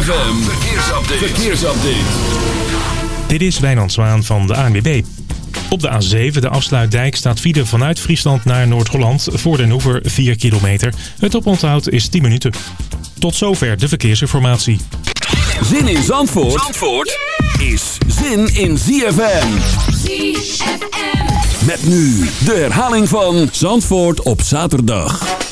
ZFM, verkeersupdate. verkeersupdate. Dit is Wijnand Zwaan van de ANWB. Op de A7, de afsluitdijk, staat file vanuit Friesland naar Noord-Holland... voor Den Hoever 4 kilometer. Het oponthoud is 10 minuten. Tot zover de verkeersinformatie. Zin in Zandvoort, Zandvoort is zin in ZFM. ZFM. Met nu de herhaling van Zandvoort op zaterdag.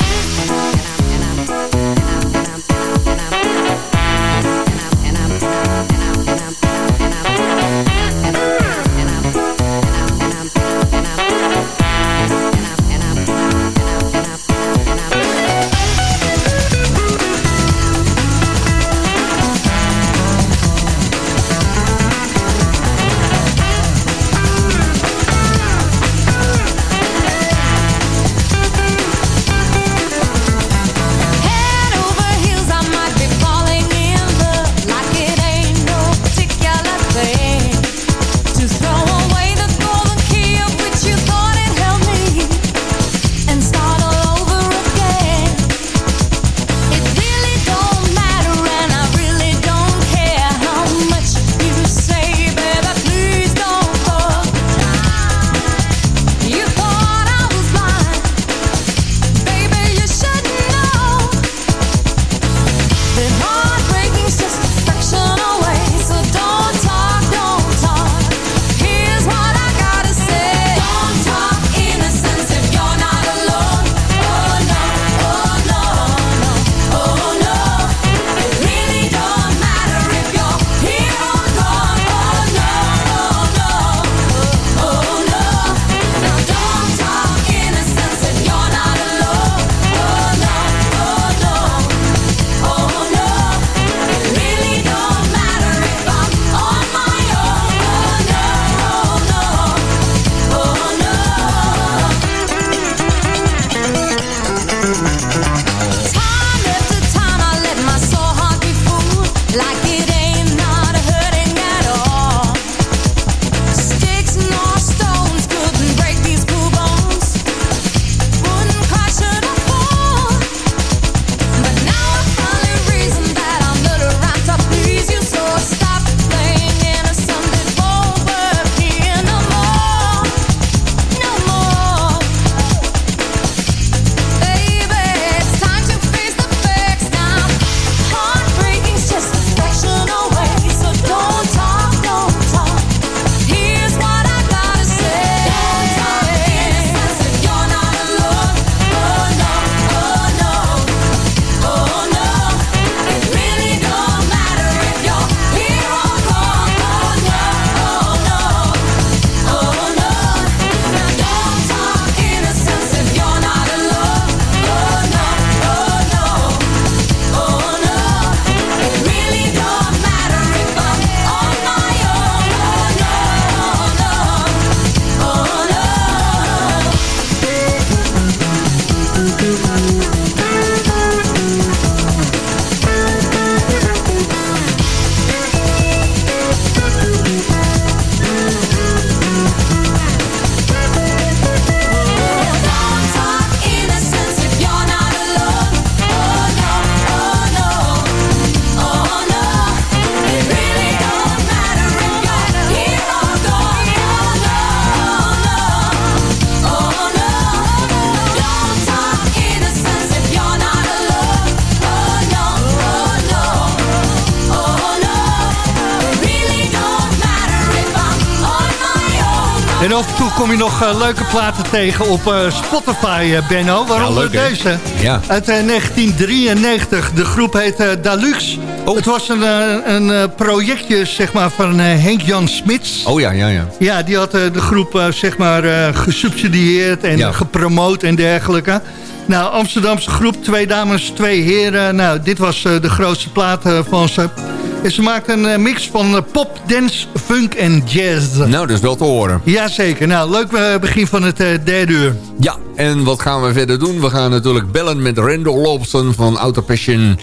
En af en toe kom je nog eh, leuke platen tegen op eh, Spotify, eh, Benno. Waaronder Ja, leuk, hè? deze. Ja. Uit eh, 1993. De groep heet eh, Dalux. Oh. Het was een, een projectje zeg maar, van Henk-Jan Smits. Oh ja, ja, ja. Ja, die had de groep zeg maar, gesubsidieerd en Ja. gepromoot en dergelijke. Nou, Amsterdamse groep, twee dames, twee heren. Nou, dit was de grootste plaat van ze. En ze maakten een eh, mix van eh, pop, dance, funk en jazz. Nou, dat is wel te horen. Jazeker. Nou, leuk eh, begin van het derde uur. Ja, en wat gaan we verder doen? We gaan natuurlijk bellen met Randall Lobson van Auto Passion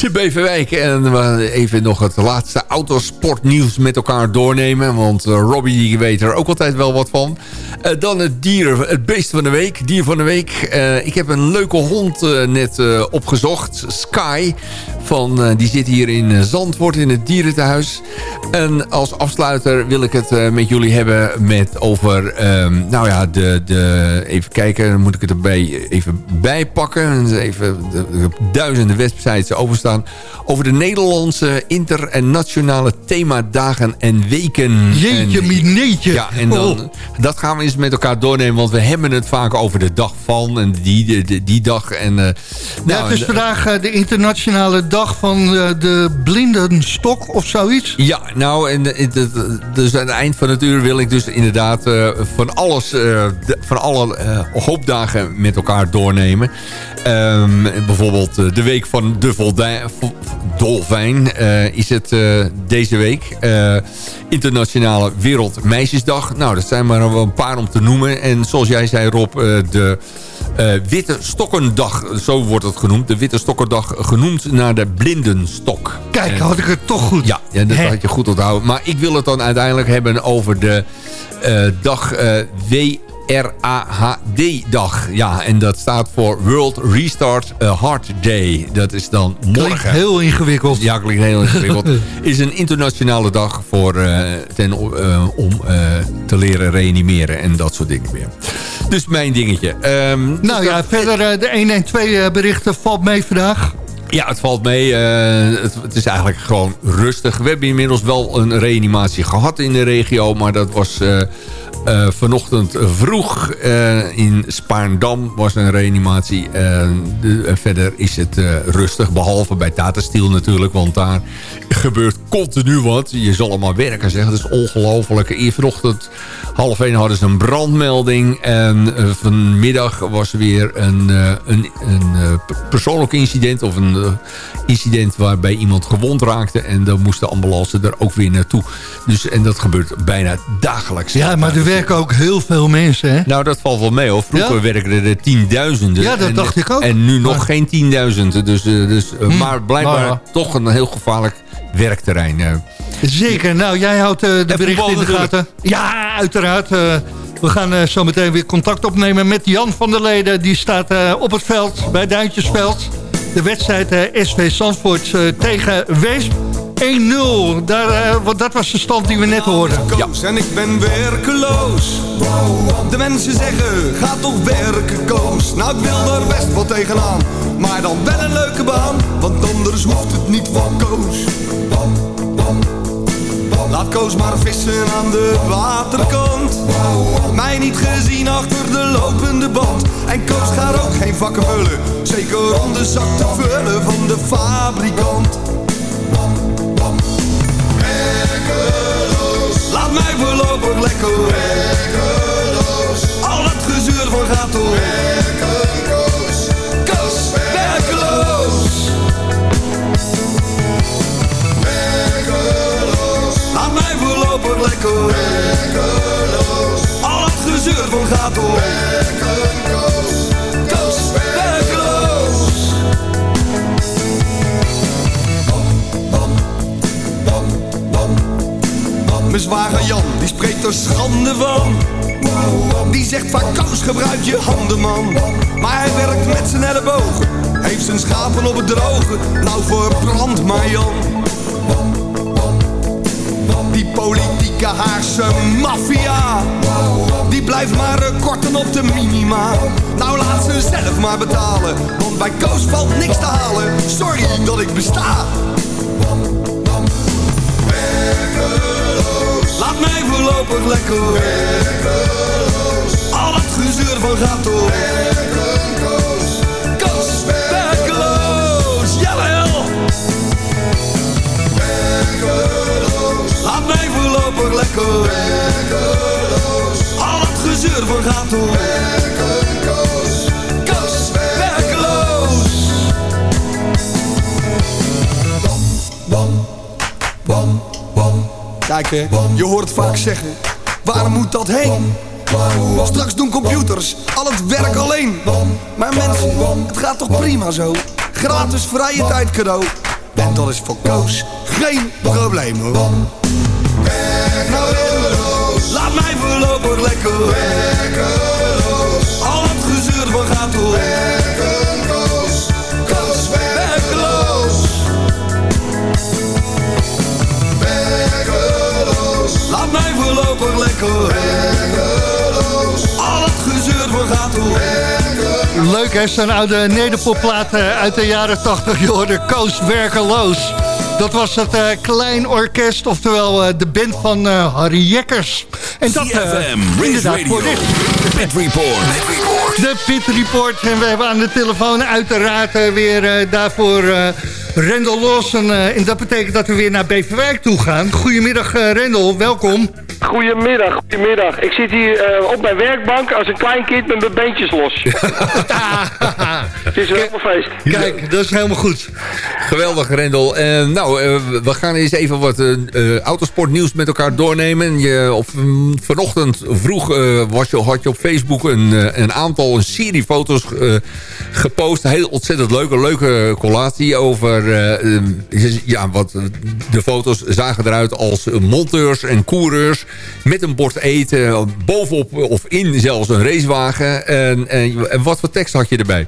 te Beverwijk. En we even nog het laatste autosportnieuws met elkaar doornemen. Want eh, Robbie weet er ook altijd wel wat van. Eh, dan het dier, het beest van de week. Dier van de week. Eh, ik heb een leuke hond net opgezocht. Sky Van, die zit hier in Zandvoort in het dierentehuis. En als afsluiter wil ik het met jullie hebben met over... ehm, nou ja, de, de, even kijken, moet ik het erbij even bijpakken. Even de, de duizenden websites overstaan. Over de Nederlandse inter- en nationale themadagen en weken. Jeetje, mineetje. ja, en dan, Oh. dat gaan we eens met elkaar doornemen. Want we hebben het vaak over de dag van en die, die, dag. En, Ja, nou, het is vandaag eh, de internationale dag van eh, de blindenstok of zoiets. Ja, nou, en dus aan het eind van het uur wil ik dus inderdaad van alles, de- van alle hoopdagen met elkaar doornemen. Ehm, bijvoorbeeld de week van de dolfijn eh, is het eh, deze week. Eh, Internationale Wereldmeisjesdag. Nou, dat zijn maar wel een paar om te noemen. En zoals jij zei Rob, eh, de eh, Witte Stokkendag, zo wordt het genoemd. De Witte Stokkendag genoemd naar de blindenstok. Kijk, had ik het toch goed. ja, ja dat Hè? had je goed onthouden. Maar ik wil het dan uiteindelijk hebben over de eh, dag eh, WRAHD-dag. Ja, en dat staat voor World Restart a Heart Day. Dat is dan Klinkt morgen. heel ingewikkeld. Ja, klinkt heel ingewikkeld. is een internationale dag voor, eh, ten, eh, om eh, te leren reanimeren en dat soort dingen meer. Dus mijn dingetje. Ehm, Nou dus ja, dat- verder de 112 berichten valt mee vandaag. Ja, het valt mee. Het, het is eigenlijk gewoon rustig. We hebben inmiddels wel een reanimatie gehad in de regio. Maar dat was eh, vanochtend vroeg eh, in Spaarndam was een reanimatie. Eh, verder is het rustig. Behalve bij Tata Steel natuurlijk. Want daar gebeurt continu wat. Je zal allemaal werken zeg. Dat is ongelooflijk. Vanochtend half één hadden ze een brandmelding. En vanmiddag was er weer een, een, een persoonlijk incident. Of een incident waarbij iemand gewond raakte. En dan moest de ambulance er ook weer naartoe. Dus, en dat gebeurt bijna dagelijks. Ja, maar werken ook heel veel mensen, hè? Nou, dat valt wel mee hoor. Vroeger Ja? werkten er tienduizenden. Ja, dat En- dacht ik ook. En nu nog Maar- geen tienduizenden. Dus, eh, dus, eh, maar blijkbaar toch een heel gevaarlijk werkterrein. eh. Zeker. Nou, jij houdt eh, de En berichten in de gaten. Ja, uiteraard. eh, we gaan eh, zo meteen weer contact opnemen met Jan van der Leden. Die staat eh, op het veld bij Duintjesveld. De wedstrijd eh, SV Zandvoort eh, tegen Weesp. 1-0. Daar, eh, want dat was de stand die we net hoorden. Koos en ik ben werkeloos. De mensen zeggen, ga toch werken Koos. Nou, ik wil daar best wel tegenaan. Maar dan wel een leuke baan, want anders hoeft het niet van Koos. Laat Koos maar vissen aan de waterkant. Mij niet gezien achter de lopende band. En Koos gaat ook geen vakken vullen. Zeker om de zak te vullen van de fabrikant. Laat mij voorlopig lekker Werkeloos Al dat gezeur van gaat door. Werkeloos Koos, werkeloos. Werkeloos Laat mij voorlopig lekker Werkeloos Al dat gezeur van gaat door. Werkeloos Mijn zwager Jan, die spreekt er schande van. Die zegt vaak Koos, gebruik je handen man. Maar hij werkt met zijn ellebogen. Heeft zijn schapen op het droge. Nou verbrand maar Jan. Die politieke Haagse maffia. Die blijft maar korten op de minima. Nou laat ze zelf maar betalen. Want bij Koos valt niks te halen. Sorry dat ik besta. Voorlopig lekker werkeloos. Al het gezeur van gaat door werkeloos. Koos, werkeloos, jawel. Werkeloos. Laat mij voorlopig lekker werkeloos. Al het gezeur van gaat door werkeloos. Je hoort vaak zeggen, waar moet dat heen? Straks doen computers al het werk alleen. Maar mensen, het gaat toch prima zo? Gratis vrije tijd cadeau. En dat is voor Koos geen probleem hoor. Laat mij voorlopig lekker werkeloos. Al het gezeur van gaat door Al het. Leuk hè, zo'n oude nederpopplaat eh, uit de jaren 80, joh, de Koos Werkeloos. Dat was het uh, Klein Orkest, oftewel eh, de band van Harry Jekkers. En dat inderdaad voor dit. De Pit Report. De Pit Report. En we hebben aan de telefoon uiteraard weer daarvoor Rendel Lawson. en dat betekent dat we weer naar Beverwijk toe gaan. Goedemiddag Rendel, welkom. Goedemiddag, goedemiddag. Ik zit hier eh, op mijn werkbank als een klein kind met mijn beentjes los. Het is een helemaal feest. Kijk, dat is helemaal goed. Geweldig, Rendel. Eh, nou, eh, we gaan eens even wat autosportnieuws met elkaar doornemen. Je, mm, vanochtend vroeg was je, had je op Facebook een, een aantal, een serie foto's gepost. Heel ontzettend leuke, leuke collatie over... ja, wat, de foto's zagen eruit als monteurs en coureurs met een bord eten. Bovenop of in zelfs een racewagen. En, en, wat voor tekst had je erbij?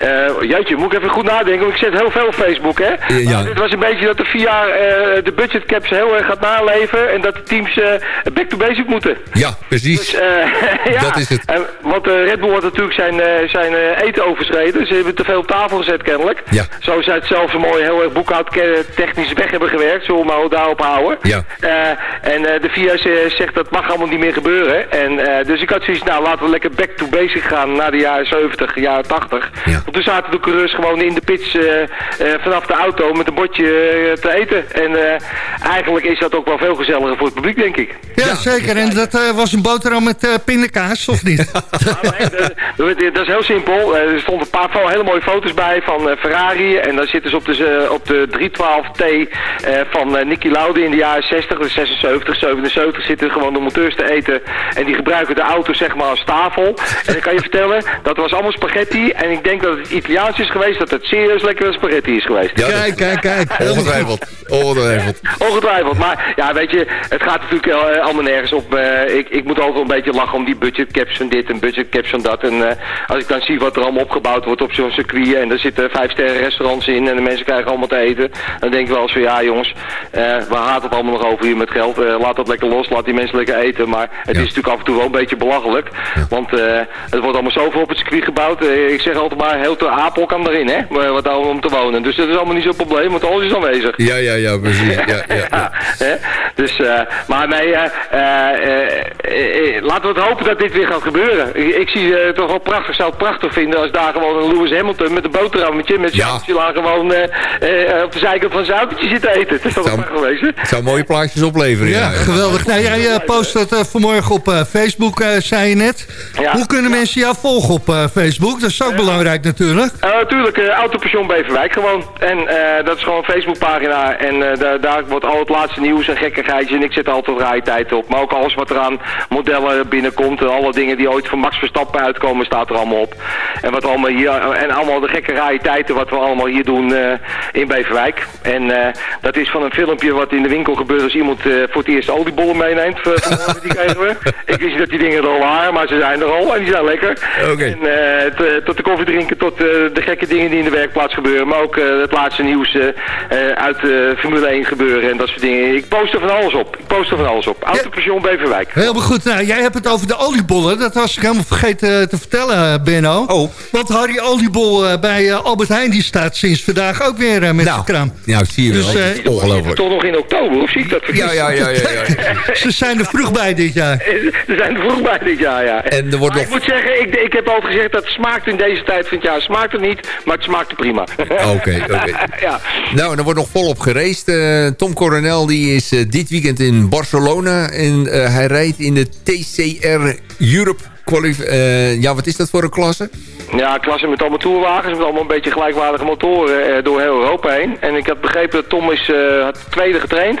Eh, jeetje, moet ik even goed nadenken, want ik zet heel veel op Facebook, hè? Ja. Maar dit was een beetje dat de VIA eh, de budgetcaps heel erg gaat naleven en dat de teams eh, back to basic moeten. Ja, precies. Dus, eh, ja, Dat is het. En, want eh, Red Bull had natuurlijk zijn, eh, zijn eh, eten overschreden. Ze hebben te veel op tafel gezet kennelijk. Ja. Zo zij het zelf zo mooi heel erg boekhoudtechnisch weg hebben gewerkt. Zullen we maar daarop houden. Ja. Eh, en eh, de VIA ze- zegt dat mag allemaal niet meer gebeuren. En, eh, dus ik had zoiets, nou laten we lekker back to basic gaan naar de jaren 70, jaren 80. Ja. Want toen zaten de coureurs gewoon in de pits eh, eh, vanaf de auto met een bordje eh, te eten. En eh, eigenlijk is dat ook wel veel gezelliger voor het publiek, denk ik. Ja, zeker. En dat eh, was een boterham met eh, pindakaas, of niet? Nou, nee, dat, is heel simpel. Er stonden een paar hele mooie foto's bij van eh, Ferrari. En dan zitten ze op de, op de 312T eh, van eh, Nicky Lauda in de jaren 60, dus 76, 77 zitten gewoon de monteurs te eten. En die gebruiken de auto zeg maar als tafel. En ik kan je vertellen, dat was allemaal spaghetti. En ik denk dat het Italiaans is geweest, dat het serieus lekkere spaghetti is geweest. Ja, Kijk, kijk, kijk. Ongetwijfeld. Ongetwijfeld. Ongetwijfeld, maar ja, weet je, het gaat natuurlijk eh, allemaal nergens op. Eh, ik, ik moet altijd wel een beetje lachen om die budgetcaps van dit en budgetcaps van dat. En eh, als ik dan zie wat er allemaal opgebouwd wordt op zo'n circuit en er zitten vijf sterren restaurants in en de mensen krijgen allemaal te eten. Dan denk ik wel eens van ja jongens, eh waar gaat het allemaal nog over hier met geld? Laat dat lekker los, laat die mensen lekker eten. Maar het is natuurlijk af en toe wel een beetje belachelijk. Want eh, het wordt allemaal zoveel op het circuit gebouwd. Ik zeg altijd maar, heel te Apel kan erin hè, wat allemaal om te wonen. Dus dat is allemaal niet zo'n probleem, want alles is aanwezig. Ja, ja, ja, precies. Ja, ja, ja. Ja, hè? Dus, eh, maar nee, eh, eh, laten we het hopen dat dit weer gaat gebeuren. Ik, ik zie het toch wel prachtig, zou het prachtig vinden als daar gewoon een Lewis Hamilton met een boterhammetje, met zijn Ja. gewoon eh, eh, op de zijkant van zijn autootje zit te eten. Het is toch wel prachtig geweest, hè? Het zou mooie plaatjes opleveren. Ja, Ja, geweldig. Nou, jij post dat eh, vanmorgen op eh, Facebook, eh, zei je net. Ja. Hoe kunnen mensen jou volgen op eh, Facebook? Dat is ook belangrijk natuurlijk. Eh, Natuurlijk, eh Autopension Beverwijk gewoon. En eh, dat is gewoon een Facebookpagina. En eh, daar, wordt al het laatste nieuws en gekkigheidjes. En ik zet altijd rariteiten op. Maar ook alles wat er aan modellen binnenkomt. En alle dingen die ooit van Max Verstappen uitkomen, staat er allemaal op. En, wat allemaal hier, en allemaal de gekke rariteiten wat we allemaal hier doen eh, in Beverwijk. En eh, dat is van een filmpje wat in de winkel gebeurt als iemand eh, voor het eerst oliebollen meeneemt. eh, vanmorgen, die kregen we. Ik wist niet dat die dingen er al waren, maar ze zijn er al. En die zijn lekker. En, eh, tot de koffie drinken, tot eh, de gekke dingen die in de werkplaats gebeuren. Maar ook eh, het laatste nieuws eh, uit Formule 1 gebeuren en dat soort dingen. Ik post er van alles op. Ik post er van alles op. Autopension Beverwijk. Helemaal goed. Nou, jij hebt het over de oliebollen. Dat was ik helemaal vergeten te vertellen, Benno. Oh. Want Harry Oliebol eh, bij Albert Heijn die staat sinds vandaag ook weer met zijn Nou, kraam. nou, zie je Dus, wel. eh, Ongelooflijk. Toch nog in oktober, of zie ik dat verkeerd? Ja, ja, ja, ja. ja. Ze zijn er vroeg bij dit jaar. Er zijn er vroeg bij dit jaar, ja. En er wordt nog- ik moet zeggen, ik, ik heb altijd gezegd dat het smaakt in deze tijd van het jaar. Smaakt er niet, maar het smaakt er prima. Oké, oké. ja. Nou, er wordt nog volop geraced. Eh, Tom Coronel die is eh, dit weekend in Barcelona. En eh, hij rijdt in de TCR Europe ja, wat is dat voor een klasse? Ja, klasse met allemaal toerwagens, met allemaal een beetje gelijkwaardige motoren eh, door heel Europa heen. En ik had begrepen dat Tom is eh, had tweede getraind.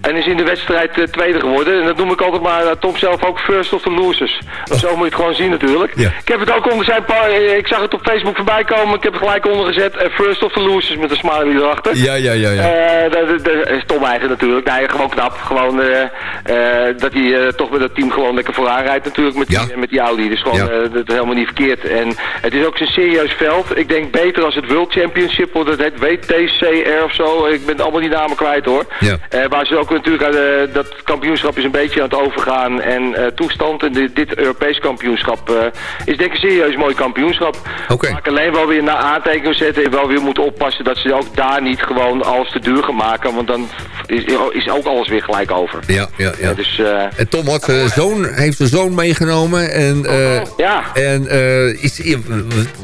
En is in de wedstrijd eh, tweede geworden. En dat noem ik altijd maar, Tom zelf ook first of the losers. Of zo moet je het gewoon zien natuurlijk. Ja. Ik heb het ook onder zijn pa- eh, ik zag het op Facebook voorbij komen. Ik heb het gelijk onder gezet. eh, first of the losers met een smiley erachter. Ja, ja, ja, ja. Eh, dat, is Tom eigen natuurlijk. Nee, gewoon knap. Gewoon eh, eh, dat hij eh, toch met dat team gewoon lekker vooraan rijdt natuurlijk met, Ja. die, met die Audi. Dus gewoon Ja. eh, dat is helemaal niet verkeerd. En het is ook een serieus veld. Ik denk beter als het World Championship, want het heet WTCR of zo. Ik ben allemaal die namen kwijt hoor. Ja. Eh, waar ze ook natuurlijk, eh, dat kampioenschap is een beetje aan het overgaan. En eh, toestand en dit, dit Europees kampioenschap eh, is denk ik een serieus mooi kampioenschap. Oké. Maar ik alleen wel weer naar aantekeningen zetten en wel weer moeten oppassen dat ze ook daar niet gewoon alles te duur gaan maken. Want dan is, is ook alles weer gelijk over. Ja, ja, ja. Dus eh, En Tom had zijn zoon, heeft zijn zoon meegenomen. En, eh, ja. en eh, is,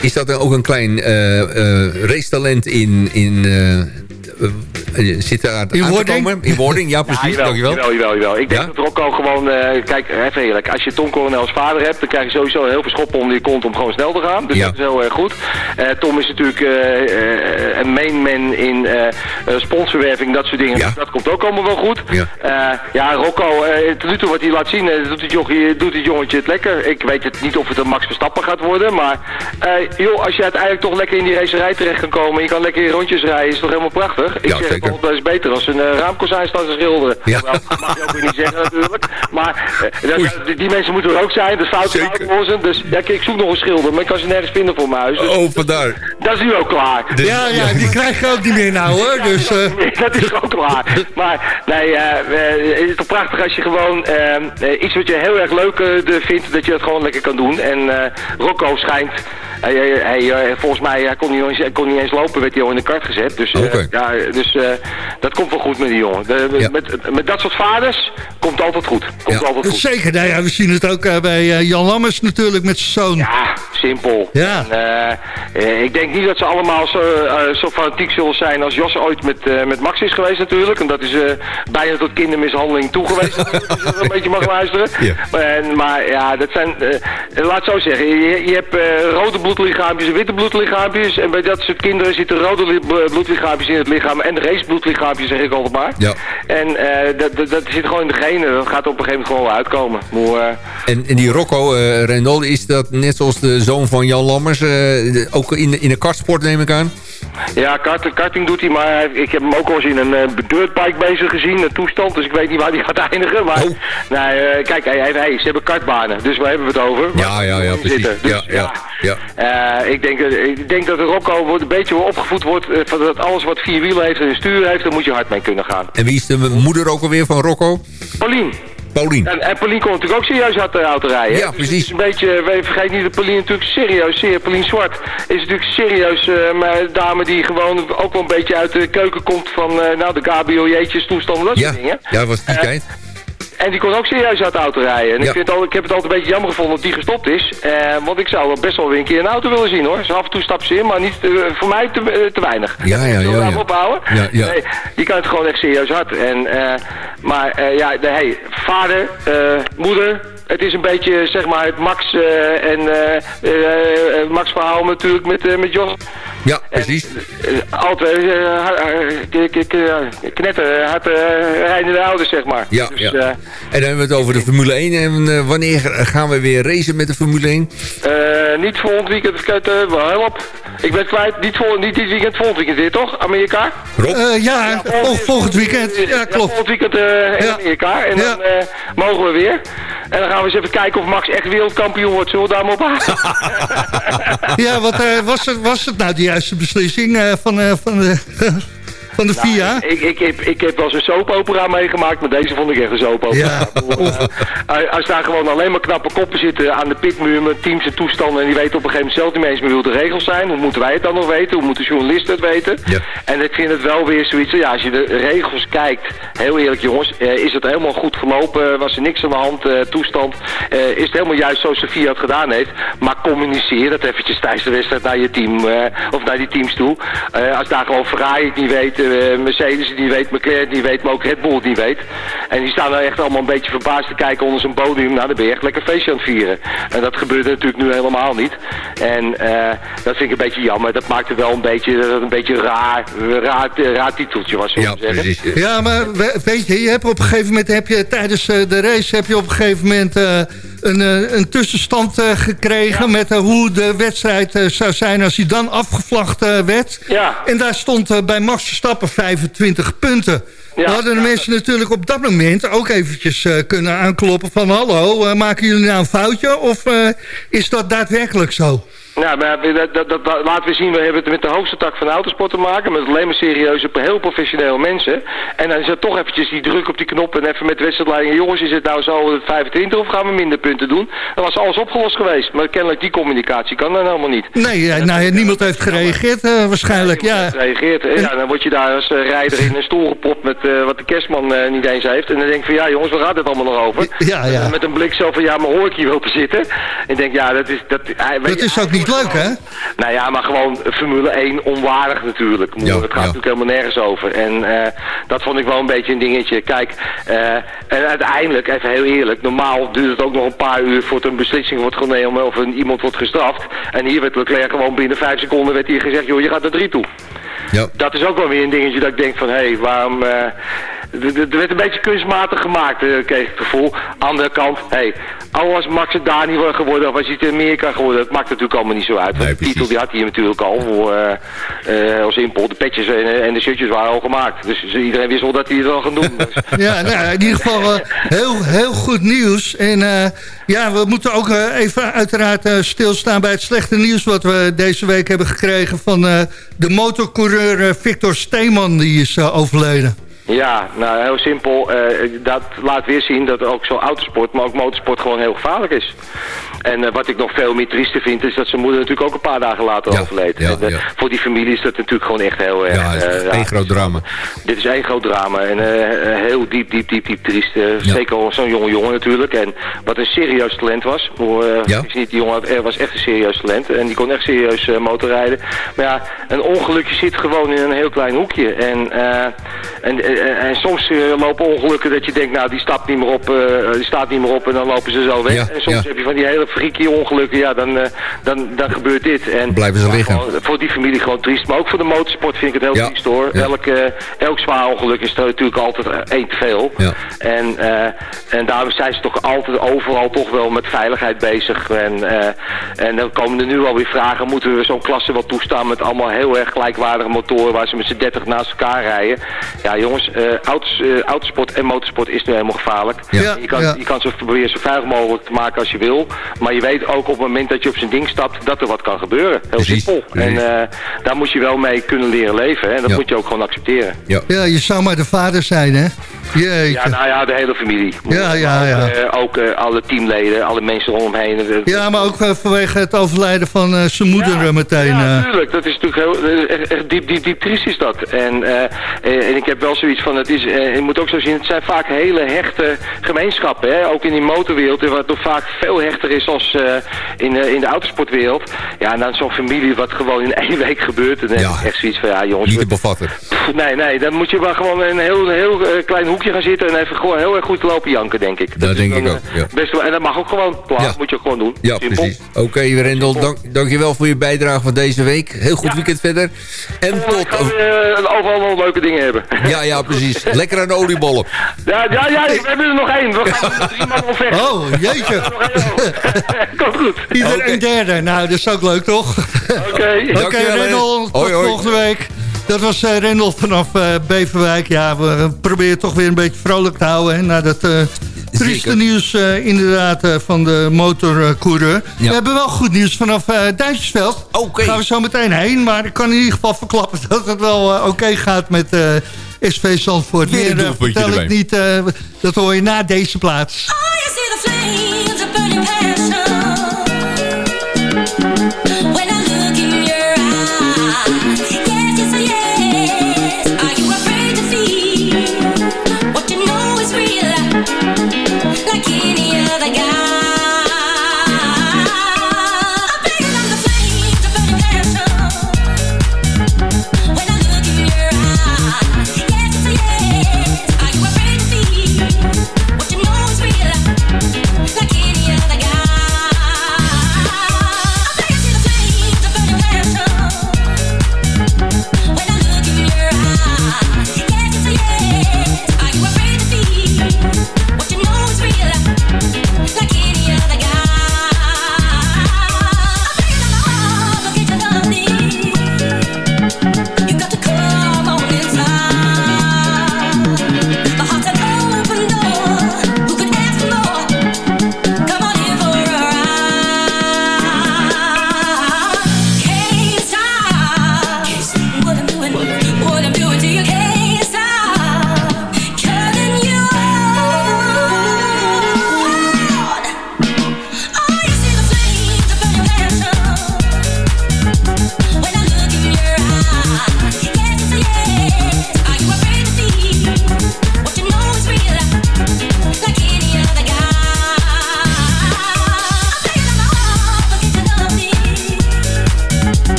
is dat dan ook een klein eh, racetalent in... in eh, eh, zit daar aan In wording? komen? In wording, ja precies, jawel, dankjewel. Jawel, jawel, jawel. Ik denk Ja? dat Rocco gewoon... eh, kijk, even eerlijk. Als je Tom Coronel als vader hebt, dan krijg je sowieso heel veel schoppen onder je kont om gewoon snel te gaan. Dus Ja. dat is heel erg goed. Eh, Tom is natuurlijk eh, eh, een main man in eh, eh, sponsorwerving, dat soort dingen. Ja. Dus dat komt ook allemaal wel goed. Ja. Eh, ja, Rocco, eh, tot nu toe wat hij laat zien, doet, het jochie, doet het jongetje het lekker. Ik weet het niet of het een Max Verstappen gaat worden, maar eh, joh, als je uiteindelijk toch lekker in die racerij terecht kan komen en je kan lekker in rondjes rijden, is toch helemaal prachtig. Ik Ja, zeg dat is beter als een uh, raamkozijn staat te schilderen. Ja. Dat mag je ook weer niet zeggen natuurlijk. Maar eh, dat- die, die mensen moeten er ook zijn, dat is fout Zeker. fout voor ze. Dus ja, ik zoek nog een schilder, maar ik kan ze nergens vinden voor mijn huis. Dus Oh, vandaar. dat is nu ook klaar. Dus- Ja, ja, die krijg je ook niet meer nou hoor. Dus, eh, dat is ook klaar. Maar nee, het is toch prachtig als je gewoon iets wat je heel erg leuk eh, de- vindt, dat je dat gewoon lekker kan doen. En eh, Rocco schijnt, hij, hij, hij, volgens mij hij kon, niet eens, hij kon niet eens lopen, werd hij al in de kart gezet. Dus, Oké. Dus eh, dat komt wel goed met die jongen. De- Ja. met, met dat soort vaders komt altijd goed. Komt Ja. altijd goed. zeker, nou ja, we zien het ook eh, bij eh, Jan Lammers natuurlijk met zijn zoon. Ja, simpel. Ja. En, ik denk niet dat ze allemaal zo, eh, zo fanatiek zullen zijn als Jos ooit met, eh, met Max is geweest natuurlijk. En dat is eh, bijna tot kindermishandeling toe geweest. als je een beetje mag luisteren. Ja. En, maar ja, dat zijn, eh, laat het zo zeggen, je, je hebt eh, rode bloedlichaampjes en witte bloedlichaampjes. En bij dat soort kinderen zitten rode li- bl- bloedlichaampjes in het lichaam en racebloedlichaampjes zeg ik altijd maar. Ja. En eh, dat, dat, zit gewoon in de genen, dat gaat op een gegeven moment gewoon uitkomen. Maar, eh, En, en die Rocco uh, Renault, is dat net zoals de zoon van Jan Lammers... eh, de- ook in, de- in de kartsport neem ik aan? Ja, kart, karting doet hij, maar ik heb hem ook al eens in een uh, dirtbike bezig gezien, een toestand, dus ik weet niet waar hij gaat eindigen. Maar Oh. nee, eh, kijk, hij, hij- ze hebben kartbanen, dus waar hebben we het over? Ja, ja, ja, precies. Dus, Ja, ja, ja. Eh, ik, denk, dat- ik denk dat Rocco wordt een beetje opgevoed wordt eh, van dat alles wat vier wielen heeft en een stuur heeft, daar moet je hard mee kunnen gaan. En wie is de moeder ook alweer van Rocco? Paulien. Paulien. En, en Paulien kon natuurlijk ook serieus uit de auto rijden. Ja, Dus precies. het is een beetje, we vergeet niet dat Paulien natuurlijk serieus, zeer, Paulien Zwart, is natuurlijk serieus eh, maar een dame die gewoon ook wel een beetje uit de keuken komt van, eh, nou, de Gabrieljeetjes toestanden, dat Ja, soort dingen. ja, was die Eh, tijd. En die kon ook serieus uit de auto rijden. En Ja. ik, vind al, ik heb het altijd een beetje jammer gevonden dat die gestopt is. Eh, want ik zou wel best wel weer een keer een auto willen zien hoor. Dus af en toe stapt ze in, maar niet, eh, voor mij te, eh, te weinig. Ja, ja, ja, daarop ja. ophouden? Ja, ja. Nee, die kan het gewoon echt serieus hard. En, maar ja, de, hey, vader, moeder, het is een beetje zeg maar het Max en eh, Max verhaal natuurlijk met, met Jos. Ja, precies. En, altijd knetter, hard uh, rijdende ouders zeg maar. Ja, Dus, ja. En dan hebben we het over de Formule 1. En eh, wanneer gaan we weer racen met de Formule 1? Eh, niet volgend weekend, kijk, eh, help. Ik ben kwijt, niet, vol, niet dit weekend, volgend weekend weer, toch? Amerika? Rob? Eh, ja, vol- volgend weekend. Ja, klopt. volgend weekend eh, in Ja. Amerika. En Ja. dan eh, mogen we weer. En dan gaan we eens even kijken of Max echt wereldkampioen wordt. Zullen we daar maar op aan? Ja, wat was, het, was het nou de juiste beslissing eh, van, eh, van de, van de FIA? Ik, ik, heb, ik heb wel eens een soapopera meegemaakt, maar deze vond ik echt een soapopera. Ja. Bedoel, eh, als daar gewoon alleen maar knappe koppen zitten aan de pitmuur met teams en toestanden... en die weten op een gegeven moment zelf niet meer eens meer hoe de regels zijn... hoe moeten wij het dan nog weten? Hoe moeten journalisten het weten? Ja. En ik vind het wel weer zoiets... Ja, als je de regels kijkt, heel eerlijk jongens... eh, is het helemaal goed verlopen? Was er niks aan de hand? eh, toestand? Eh, is het helemaal juist zoals Sofia het gedaan heeft? Maar communiceer dat eventjes tijdens de wedstrijd naar je team... eh, of naar die teams toe. Eh, als daar gewoon Ferrari het niet weet... eh, Mercedes niet weet, McLaren niet weet... maar ook Red Bull niet weet. En die staan nou echt allemaal een beetje verbaasd te kijken onder zijn podium. Nou, dan ben je echt lekker feestje aan het vieren. En dat gebeurt natuurlijk nu helemaal niet. En eh, dat vind ik een beetje jammer. Dat maakt het wel een beetje, dat het een beetje raar, raar, raar titeltje was, Ja, precies. Ja, maar we- weet je, je hebt op een gegeven moment heb je tijdens eh, de race heb je op een gegeven moment eh, een, eh, een tussenstand eh, gekregen met eh, hoe de wedstrijd zou zijn als hij dan afgevlacht werd. Ja. En daar stond bij Max Verstappen 25 punten. Ja. Dan hadden de mensen natuurlijk op dat moment ook eventjes kunnen aankloppen van hallo, maken jullie nou een foutje of is dat daadwerkelijk zo? Nou, maar dat, dat, dat, dat- laten we zien, we hebben het met de hoogste tak van de autosport te maken, met alleen maar serieuze, heel professionele mensen. En dan is er toch eventjes die druk op die knop en even met de wedstrijdleiding, jongens, is het nou zo het 25 of gaan we minder punten doen? Dan was alles opgelost geweest, maar kennelijk die communicatie kan dan helemaal niet. Nee, nou, ja, niemand heeft gereageerd eh, waarschijnlijk. Ja. Reageert. hè? Ja, dan word je daar als eh, rijder in een stoel gepropt met eh, wat de kerstman niet eens heeft. En dan denk ik van ja jongens, waar gaat het allemaal nog over? Ja, ja. Met een blik zo van ja, maar hoor ik hier wel te zitten? En ik denk ja, dat is... Dat, hij- Dat je, is ook niet wordt leuk, hè? Nou ja, maar gewoon Formule 1 onwaardig natuurlijk. Ja, het gaat ja. natuurlijk helemaal nergens over. En eh, dat vond ik wel een beetje een dingetje. Kijk, eh, en uiteindelijk, even heel eerlijk, normaal duurt het ook nog een paar uur voordat een beslissing wordt genomen of een, iemand wordt gestraft. En hier werd Leclerc gewoon binnen vijf seconden werd hier gezegd, joh, je gaat er drie toe Ja. dat is ook wel weer een dingetje dat ik denk van, hé, hey, waarom... eh, Er werd een beetje kunstmatig gemaakt, kreeg ik het gevoel. Andere kant, hé, hey, al was Max het daar niet geworden, of was hij het in Amerika geworden, dat maakt natuurlijk allemaal niet zo uit. Want Nee, de titel die had hij natuurlijk al, voor, eh eh, als simpel. De petjes en, en de shirtjes waren al gemaakt. Dus iedereen wist wel dat hij het wel gaan doen. Dus, Ja, nou, in ieder geval eh, heel, heel goed nieuws. En eh, ja, we moeten ook eh, even uiteraard eh, stilstaan bij het slechte nieuws... wat we deze week hebben gekregen van eh, de motorcoureur eh, Victor Steeman. Die is eh, overleden. Ja, nou heel simpel. eh, dat laat weer zien dat ook zo autosport, maar ook motorsport gewoon heel gevaarlijk is. En eh, wat ik nog veel meer trieste vind, is dat zijn moeder natuurlijk ook een paar dagen later Ja, overleed. ja, En, eh. Voor die familie is dat natuurlijk gewoon echt heel erg... Ja, eh, één groot drama. Dit is één groot drama en heel diep, diep, diep, diep triest. Zeker zo'n jonge jongen natuurlijk. En wat een serieus talent was. Is niet, die jongen had- was echt een serieus talent. En die kon echt serieus motorrijden. Maar ja, een ongelukje zit gewoon in een heel klein hoekje. En, en, en, soms lopen ongelukken dat je denkt, nou die stapt niet meer op, die staat niet meer op en dan lopen ze zo weg. En soms heb je van die hele freaky ongelukken, ja dan, eh, dan, dan gebeurt dit. En, Blijven ze liggen. gewoon voor die familie gewoon triest. Maar ook voor de motorsport vind ik het heel Ja, triest hoor. ja. Elk, eh, elk zwaar ongeluk is er natuurlijk altijd eh, één te veel. Ja. En, eh, en daarom zijn ze toch altijd overal toch wel met veiligheid bezig. En, eh, en dan komen er nu alweer vragen, moeten we zo'n klasse wel toestaan met allemaal heel erg gelijkwaardige motoren waar ze met z'n 30 naast elkaar rijden. Ja jongens, eh, auto's, eh, autosport en motorsport is nu helemaal gevaarlijk. Ja. Je kan, Ja. je kan ze proberen zo veilig mogelijk te maken als je wil. Maar je weet ook op het moment dat je op zijn ding stapt, dat er wat kan gebeuren. Heel Precies, simpel. precies. En eh, daar moet je wel mee kunnen leren leven. Hè? En dat Ja. moet je ook gewoon accepteren. Ja. Ja, je zou maar de vader zijn, hè? Jeetje. Ja, nou ja, de hele familie. Ja, ja, ja. Eh, ook eh, alle teamleden, alle mensen rondomheen. Eh, Ja, maar ook vanwege het overlijden van eh, zijn moeder meteen. Ja, natuurlijk. Dat is natuurlijk heel, echt, echt diep, diep, diep triest is dat. En, en ik heb wel zoiets van, het is, eh, je moet ook zo zien, het zijn vaak hele hechte gemeenschappen. Hè? Ook in die motorwereld, eh, wat toch vaak veel hechter is als eh, in, eh, in de autosportwereld. Ja, en dan zo'n familie wat gewoon in één week gebeurt. En dan heb Ja. ik echt zoiets van, ja jongens, Niet te we- bevatten. pff, nee, nee, dan moet je maar gewoon in een heel, heel eh, klein hoekje gaan zitten en even gewoon heel erg goed lopen janken, denk ik. Dat denk ik ook, ja. Best wel, en dat mag ook gewoon, klaar, Ja. moet je ook gewoon doen. Ja, Simpel. precies. Oké, Rendel, dank, dankjewel voor je bijdrage van deze week. Heel goed weekend verder. En tot... ga weer, eh, overal nog leuke dingen hebben. Ja, ja, precies. Lekker aan de oliebollen. Ja, ja, ja, we hebben er nog één. We gaan met drie man vechten. Oh, jeetje. Komt goed. Ieder Oké. een derde. Nou, dat is ook leuk, toch? Oké. Oké, Dankjewel, hè. Rendel. Tot Hoi, hoi. volgende week. Dat was eh Rendel vanaf eh, Beverwijk. Ja, we proberen toch weer een beetje vrolijk te houden. Hè, na dat eh trieste Zeker. nieuws eh, inderdaad eh, van de motorcoureur. Ja. We hebben wel goed nieuws vanaf eh Duitsersveld. Oké. Gaan we zo meteen heen. Maar ik kan in ieder geval verklappen dat het wel eh, oké gaat met eh, SV Zandvoort. Weer een Meer, eh, vertel ik erbij. niet. eh, dat hoor je na deze plaats. Oh, you see the flames of burning passion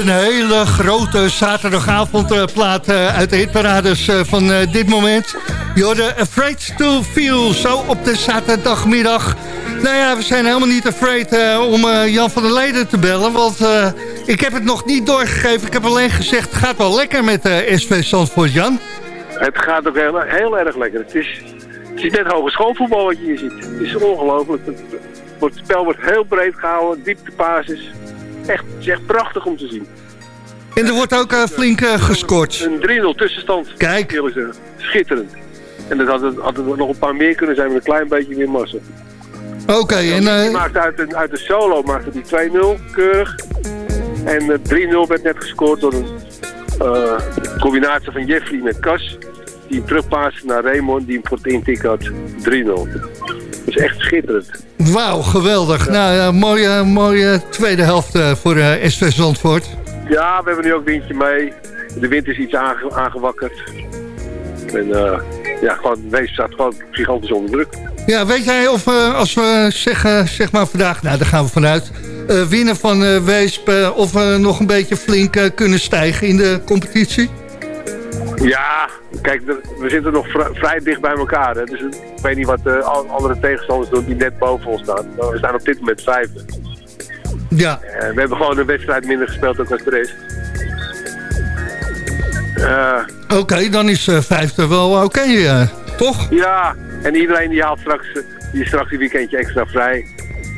Een hele grote zaterdagavondplaat uh, uit de hitparades uh, van dit moment. Jorde Afraid to Feel, zo op de zaterdagmiddag. Nou ja, we zijn helemaal niet afraid om Jan van der Leden te bellen. Want ik heb het nog niet doorgegeven. Ik heb alleen gezegd, het gaat wel lekker met SV Zandvoort, Jan. Het gaat ook heel, heel erg lekker. Het is, het is net hogeschoolvoetbal wat je hier ziet. Het is ongelooflijk. Het, spel wordt heel breed gehouden, dieptepases. Echt, het is echt prachtig om te zien. En er wordt ook uh, flink uh, gescoord. Een 3-0 tussenstand. Kijk. Schitterend. En dat had het, had het nog een paar meer kunnen zijn met een klein beetje meer massa. Oké. Okay, en uh... Die maakte uit, de, uit de solo maakte die 2-0 keurig. En 3-0 werd net gescoord door een combinatie van Jeffrey met Kas. Die hem terugpaste naar Raymond, die hem voor het intik had. 3-0. Is echt schitterend. Wauw, geweldig. Ja. Nou, uh, mooie, mooie tweede helft uh, voor uh, SV Zandvoort. Ja, we hebben nu ook windje mee. De wind is iets aange aangewakkerd. En ja, gewoon, Wees staat gewoon gigantisch onder druk. Ja, weet jij of als we zeggen, zeg maar vandaag, nou daar gaan we vanuit... winnen van Weesp of we nog een beetje flink kunnen stijgen in de competitie? Ja, kijk, we zitten nog vrij dicht bij elkaar. Hè. Dus ik weet niet wat de andere tegenstanders doen die net boven ons staan. We staan op dit moment vijfde. Ja. Uh, we hebben gewoon een wedstrijd minder gespeeld ook als de rest. Uh, oké, okay, dan is uh, vijfde wel oké, okay, toch? Ja, en iedereen die haalt straks, die straks een weekendje extra vrij.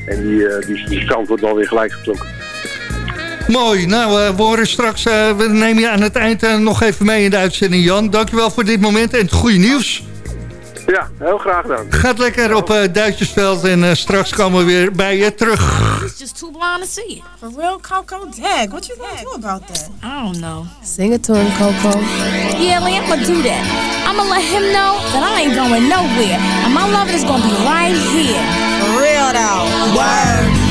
En die, die, die stand wordt dan weer gelijk getrokken. Mooi. Nou, uh, we horen straks, uh, we nemen je aan het eind uh, nog even mee in de uitzending, Jan. Dankjewel voor dit moment en het goede nieuws. Ja, heel graag dan. Gaat lekker op uh, Duitsersveld en straks komen we weer bij je terug. It's just too blind to see it. For real, Coco? Dag, what you gonna do about that? I don't know. Sing it to him, Coco. Yeah, Lee, I'm gonna do that. I'm gonna let him know that I ain't going nowhere. And my love is gonna be right here. For real, though. Word.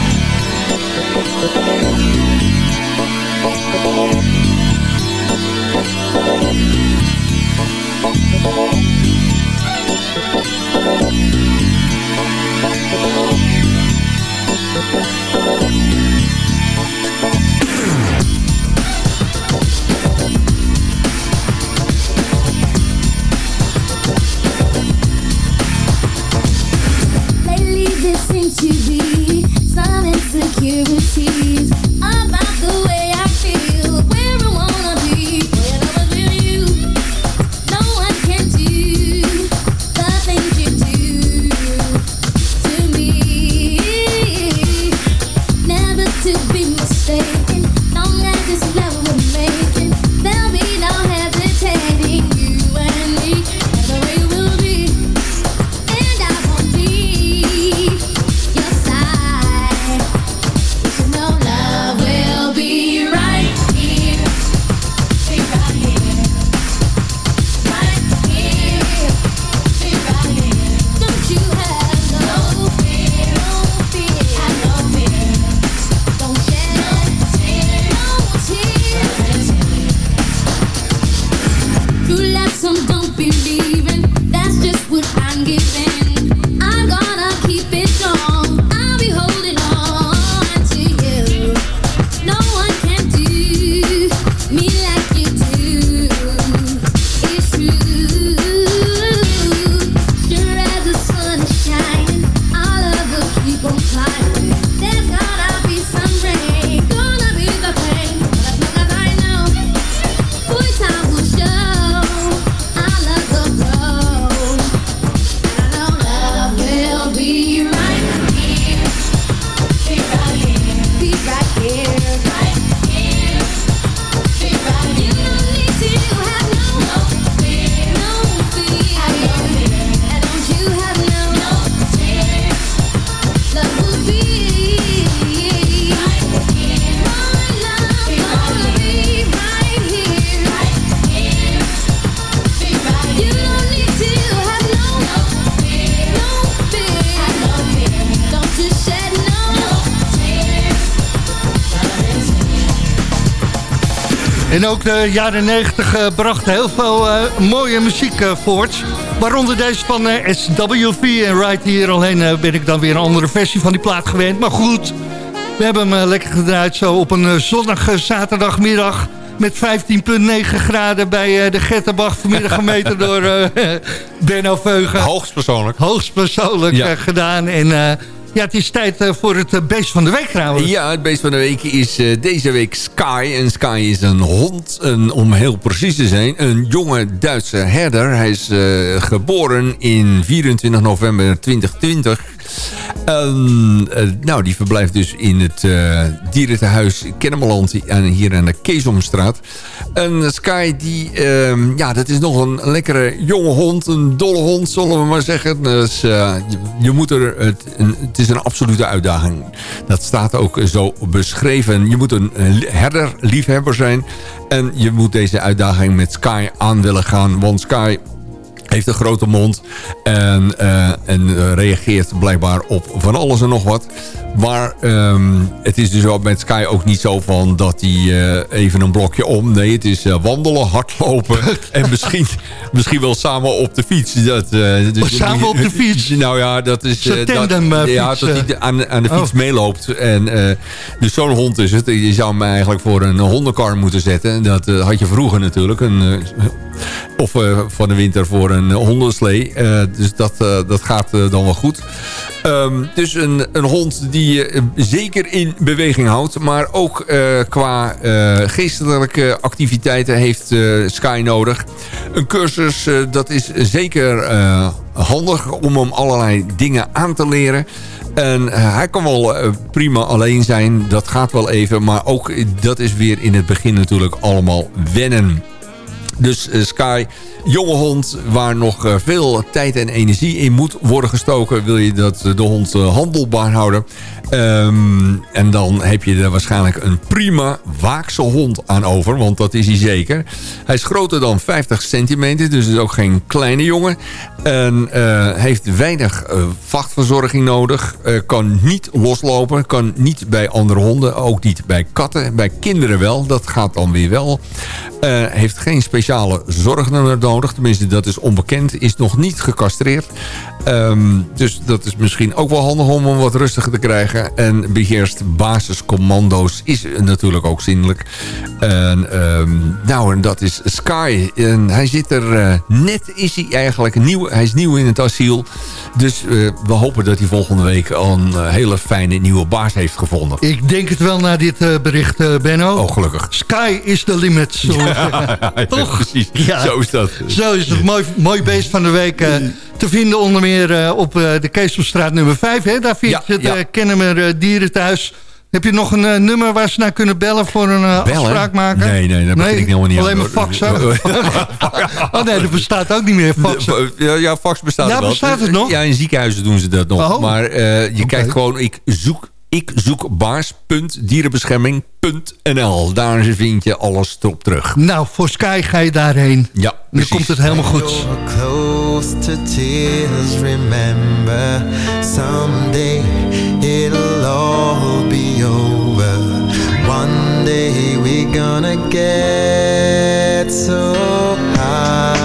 Lately there seems to be some insecurities ook de jaren 90 uh, bracht heel veel uh, mooie muziek uh, voort. Waaronder deze van SWV en Right Here. Alleen ben ik dan weer een andere versie van die plaat gewend. Maar goed, We hebben hem eh, lekker gedraaid zo op een eh, zonnige zaterdagmiddag... met 15,9 graden bij eh, de Gettenbach. Vanmiddag gemeten door eh Benno Veugen. Hoogstpersoonlijk. Hoogstpersoonlijk Ja. eh, gedaan. En eh, ja, het is tijd eh, voor het eh, beest van de week trouwens. Ja, het beest van de week is eh, deze week Sky. En Sky is een hond, een, om heel precies te zijn, een jonge Duitse herder. Hij is eh, geboren in 24 november 2020. En, eh, nou, die verblijft dus in het eh dierentehuis Kennemerland hier aan de Keesomstraat. En Sky, die, ehm, ja, dat is nog een lekkere jonge hond, een dolle hond, zullen we maar zeggen. Dus, je, moet er, het, is een absolute uitdaging. Dat staat ook zo beschreven. Je moet een eh, liefhebber zijn. En je moet deze uitdaging met Sky aan willen gaan. Want Sky heeft een grote mond en, eh, en eh, reageert blijkbaar op van alles en nog wat. Maar ehm, het is dus ook met Sky ook niet zo van dat hij eh, even een blokje om. Nee, het is wandelen, hardlopen en misschien, misschien wel samen op de fiets. Dat, dus Oh, samen op de fiets? Nou ja, dat is... Dat- ja, fiets, dat hij aan, aan de fiets Oh. meeloopt. En, dus zo'n hond is het. Je zou hem eigenlijk voor een hondenkar moeten zetten. Dat had je vroeger natuurlijk. Een, of van de winter voor een hondenslee. Eh, dus dat, eh, dat gaat eh, dan wel goed. Ehm, dus een, een hond die je zeker in beweging houdt. Maar ook qua geestelijke activiteiten heeft Sky nodig. Een cursus, dat is zeker handig om hem allerlei dingen aan te leren. En hij kan wel prima alleen zijn. Dat gaat wel even. Maar ook dat is weer in het begin natuurlijk allemaal wennen. Dus eh, Sky, jonge hond waar nog eh, veel tijd en energie in moet worden gestoken. Wil je dat eh, de hond handelbaar houden. Ehm, en dan heb je er waarschijnlijk een prima waakse hond aan over. Want dat is hij zeker. Hij is groter dan 50 centimeter. Dus is ook geen kleine jongen. En heeft weinig vachtverzorging nodig. Kan niet loslopen. Kan niet bij andere honden. Ook niet bij katten. Bij kinderen wel. Dat gaat dan weer wel. Eh, heeft geen speciale zorg nodig. Tenminste, dat is onbekend. Is nog niet gecastreerd. Ehm, dus dat is misschien ook wel handig om hem wat rustiger te krijgen. En beheerst basiscommando's is natuurlijk ook zinnelijk. En, ehm, nou, en dat is Sky. En hij zit er eh, net, is hij eigenlijk nieuw. Hij is nieuw in het asiel. Dus eh, we hopen dat hij volgende week al een eh, hele fijne nieuwe baas heeft gevonden. Ik denk het wel na dit bericht, Benno. Oh, gelukkig. Sky is the limit, we zeggen. Ja, Toch? precies. Ja. Zo is dat. Zo is het mooi, mooi beest van de week te vinden onder meer eh, op eh, de Keesomstraat nummer 5. Hè? Daar vind Ja, je het ja. eh, Kennemer Dierenthuis. Heb je nog een nummer waar ze naar kunnen bellen voor een Bellen? afspraak maken? Nee, nee, daar begin ik helemaal niet Alleen maar faxen? oh nee, dat bestaat ook niet meer, faxen. Ja, ja, fax bestaat Ja, wel. bestaat het nog? Ja, in ziekenhuizen doen ze dat nog. Oh. Maar je kijkt gewoon, ik zoek, ik zoek baars.dierenbescherming.nl. Daar vind je alles erop terug. Nou, voor Sky ga je daarheen. Ja, Dan komt het helemaal goed. close to tears, remember someday it'll all be over. One day we're gonna get so high.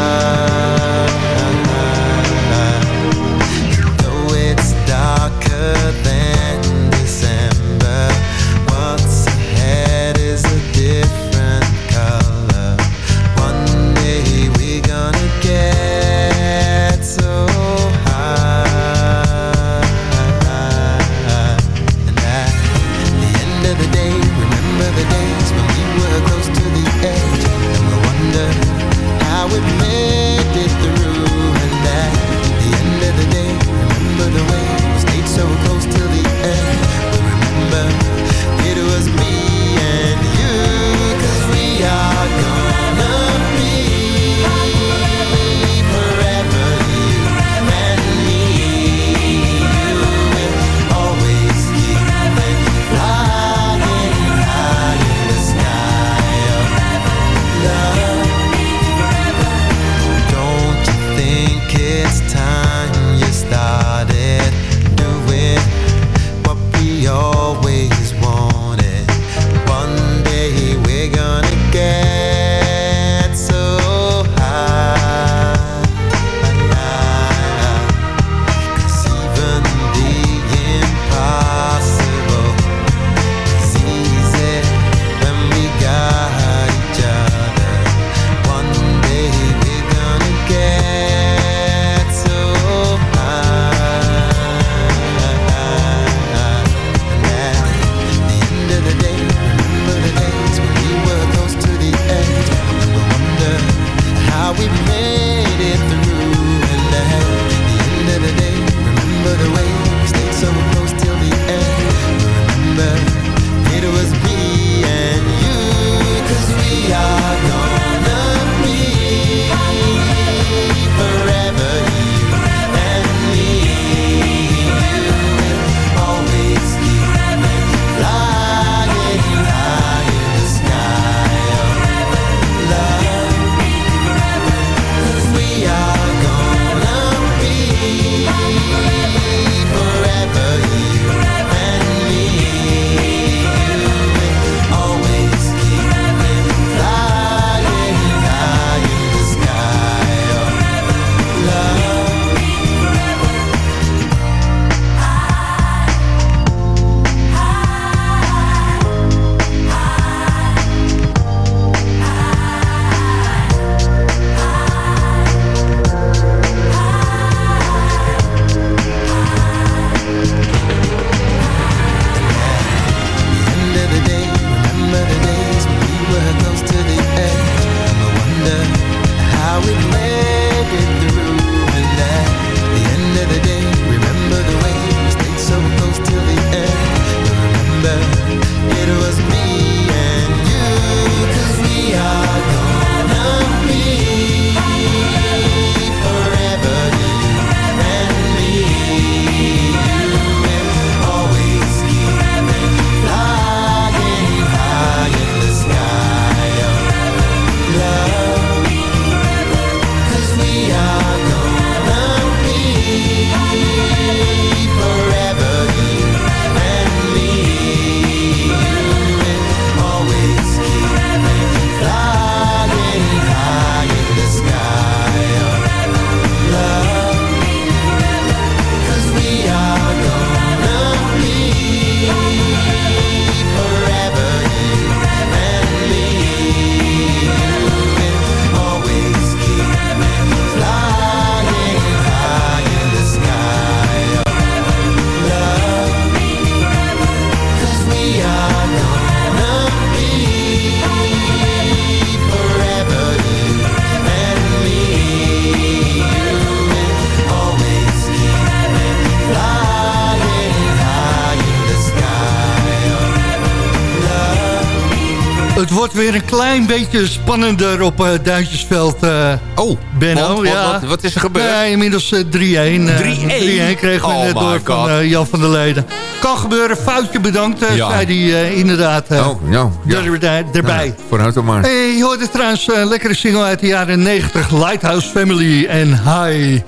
Het wordt weer een klein beetje spannender op eh, Duintjesveld, eh Oh, Benno. want- ja. wat, wat is er gebeurd? Nee, inmiddels eh, 3-1. eh, 3-1? 3-1 kregen we Oh net door van God. Jan van der Leden. Kan gebeuren, foutje bedankt, Ja. zei hij eh, inderdaad Oh, ja. er- er- erbij. Nou, vooruit dan maar. Hey, je hoorde trouwens een lekkere single uit de jaren 90, Lighthouse Family en Hi.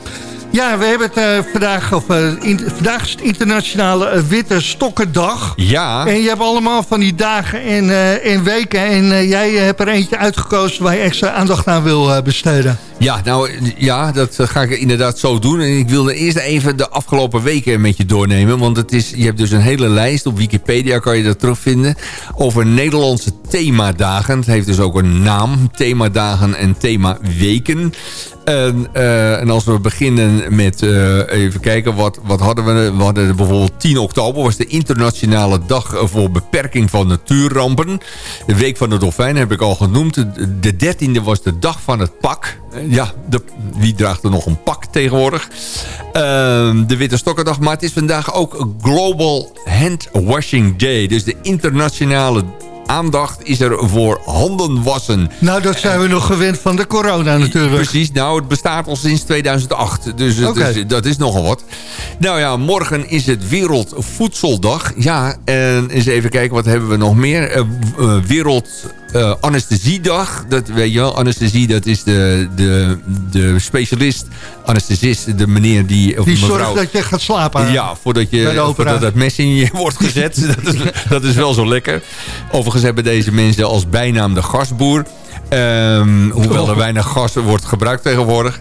Ja, we hebben het eh, vandaag, of, eh, in- vandaag is het internationale eh, Witte Stokkendag. Ja. En je hebt allemaal van die dagen en, en weken. En jij hebt er eentje uitgekozen waar je extra aandacht aan wil besteden. Ja, nou ja, dat eh, ga ik inderdaad zo doen. En ik wilde eerst even de afgelopen weken met je doornemen. Want het is, je hebt dus een hele lijst. Op Wikipedia kan je dat terugvinden. Over Nederlandse themadagen. Het heeft dus ook een naam. Themadagen en themaweken. En, eh, en als we beginnen met, eh, even kijken, wat, wat hadden we? We hadden bijvoorbeeld 10 oktober was de internationale dag voor beperking van natuurrampen. De week van de dolfijn heb ik al genoemd. De- De 13e was de dag van het pak. Ja, de, wie draagt er nog een pak tegenwoordig? Ehm, de Witte Stokkendag, maar het is vandaag ook Global Hand Washing Day. Dus de internationale aandacht is er voor handen wassen. Nou, dat zijn we nog gewend van de corona natuurlijk. Precies, nou het bestaat al sinds 2008. Dus Oké. is, dat is nogal wat. Nou ja, morgen is het Wereldvoedseldag. Ja, en eens even kijken, wat hebben we nog meer? Eh, eh, Wereld eh, Anesthesiedag. Dat weet je wel, anesthesie, dat is de, de, de specialist, anesthesist, de meneer die... Of Die mevrouw, zorgt dat je gaat slapen. ja, voordat, je, voordat dat mes in je wordt gezet. dat, is, dat is wel zo lekker. Overigens hebben deze mensen als bijnaam de gasboer. Ehm, hoewel er weinig gas wordt gebruikt tegenwoordig.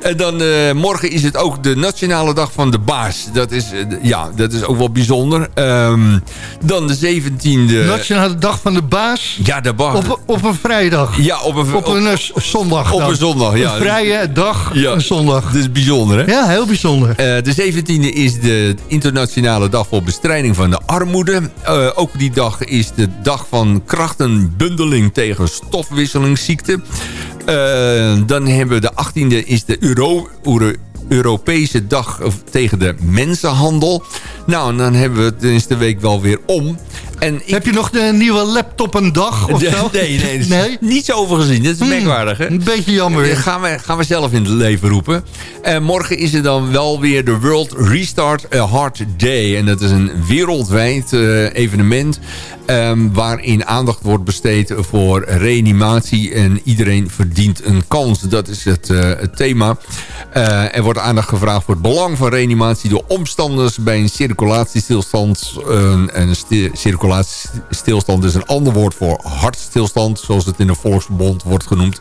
En dan eh, morgen is het ook de nationale dag van de baas. Dat is, eh, ja, dat is ook wel bijzonder. Ehm, dan de 17e... Nationale dag van de baas ja, de baas. op, op een vrijdag. ja, op een, Op een eh, zondag op dan. een zondag, ja. Een vrije dag, Ja. een zondag. Dat is bijzonder, hè? Ja, heel bijzonder. De 17e is de internationale dag voor bestrijding van de armoede. Ook die dag is de dag van krachtenbundeling tegen stofwisselingsziekten. Eh, dan hebben we de 18e is de Euro, Euro- Europese dag tegen de mensenhandel. Nou, en dan hebben we het, dan de week wel weer om. En ik, Heb je nog de nieuwe laptop een dag of Nee, zo? nee, nee, nee? niets over gezien. Dat is Hmm, merkwaardig, hè? Een beetje jammer. Dat gaan we, gaan we zelf in het leven roepen. En morgen is er dan wel weer de World Restart a Heart Day. En dat is een wereldwijd eh, evenement... ehm, waarin aandacht wordt besteed voor reanimatie... en iedereen verdient een kans. Dat is het, eh, het thema. Eh, er wordt aandacht gevraagd voor het belang van reanimatie... door omstanders bij een circulatiestilstand. Een, een sti- circulatiestilstand is een ander woord voor hartstilstand... zoals het in de volksbond wordt genoemd.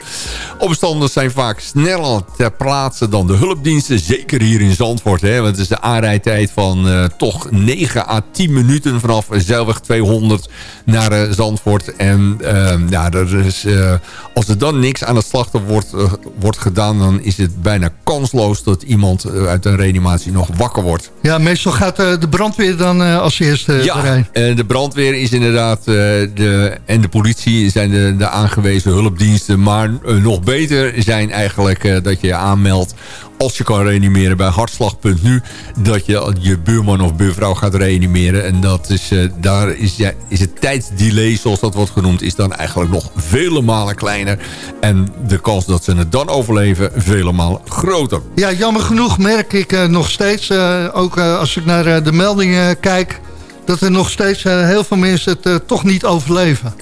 Omstanders zijn vaak sneller ter plaatse dan de hulpdiensten. Zeker hier in Zandvoort. Hè, want het is de aanrijdtijd van eh, toch 9 à 10 minuten... vanaf Zeilweg 200 naar eh, Zandvoort. En eh, ja, er is, eh, als er dan niks aan het slachten wordt, wordt gedaan... dan is het bijna kansloos dat iemand uit een reanimatie nog wakker wordt. Ja, meestal gaat de brandweer dan als eerste Ja, de brandweer is inderdaad, eh, de, en de politie zijn de, de aangewezen hulpdiensten. Maar eh, nog beter zijn eigenlijk eh, dat je je aanmeldt als je kan reanimeren bij hartslag.nu. Dat je je buurman of buurvrouw gaat reanimeren. En dat is, daar is, ja, is het tijdsdelay, zoals dat wordt genoemd, is dan eigenlijk nog vele malen kleiner. En de kans dat ze het dan overleven, vele malen groter. Ja, jammer genoeg merk ik nog steeds, ook als ik naar de meldingen kijk... dat er nog steeds eh, heel veel mensen het eh, toch niet overleven.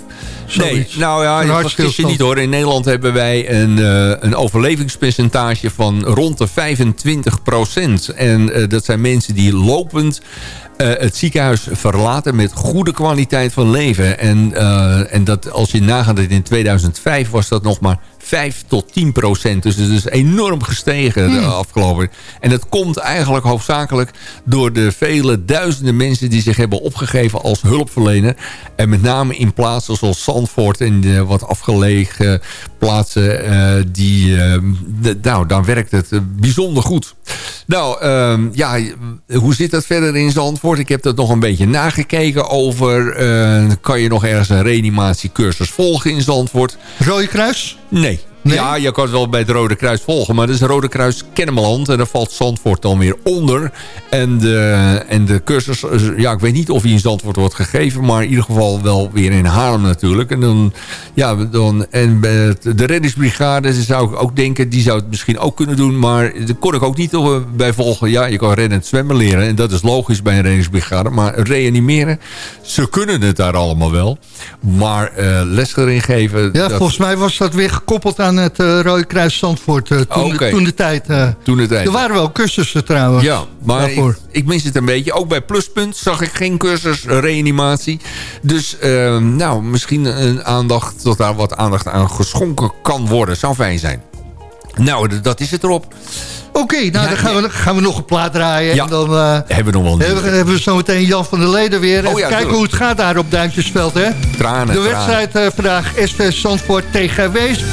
Nee, nou ja, vergis je niet hoor. In Nederland hebben wij een, eh, een overlevingspercentage van rond de 25% En eh, dat zijn mensen die lopend het ziekenhuis verlaten met goede kwaliteit van leven. En, en dat als je nagaat dat in 2005 was dat nog maar 5 tot 10 procent. Dus het is enorm gestegen de afgelopen. En dat komt eigenlijk hoofdzakelijk door de vele duizenden mensen... die zich hebben opgegeven als hulpverlener. En met name in plaatsen zoals Zandvoort en de wat afgelegen plaatsen... eh, die, eh, de- nou, dan werkt het eh, bijzonder goed. Nou, ehm, ja, hoe zit dat verder in Zandvoort? Ik heb dat nog een beetje nagekeken over... eh, kan je nog ergens een reanimatiecursus volgen in Zandvoort? Rode Kruis? Nee. Ja, je kan het wel bij het Rode Kruis volgen. Maar dat is Rode Kruis Kennemerland. En daar valt Zandvoort dan weer onder. En de, en de cursus... Ja, ik weet niet of die in Zandvoort wordt gegeven. Maar in ieder geval wel weer in Haarlem natuurlijk. En dan... Ja, dan, en de reddingsbrigade zou ik ook denken... Die zou het misschien ook kunnen doen. Maar daar kon ik ook niet bij volgen. Ja, je kan rennen en zwemmen leren. En dat is logisch bij een reddingsbrigade. Maar reanimeren... Ze kunnen het daar allemaal wel. Maar eh les erin geven... Ja, dat- volgens mij was dat weer gekoppeld aan het eh Rode Kruis Zandvoort eh, toen, toen de tijd. eh, Toen de tijd. er waren wel cursussen trouwens. Ja, maar ik, ik mis het een beetje. Ook bij Pluspunt zag ik geen cursus reanimatie. Dus eh, nou, misschien een aandacht, dat daar wat aandacht aan geschonken kan worden. Zou fijn zijn. Nou, dat is het erop. Oké, nou dan gaan we, gaan we nog een plaat draaien. Ja. En dan Hebben we nog wel hebben, hebben we zometeen Jan van der Leden weer. Even Oh ja, kijken hoe het gaat daar op Duintjesveld. Hè? Tranen, De tranen. wedstrijd eh, vandaag SV Zandvoort tegen Wees.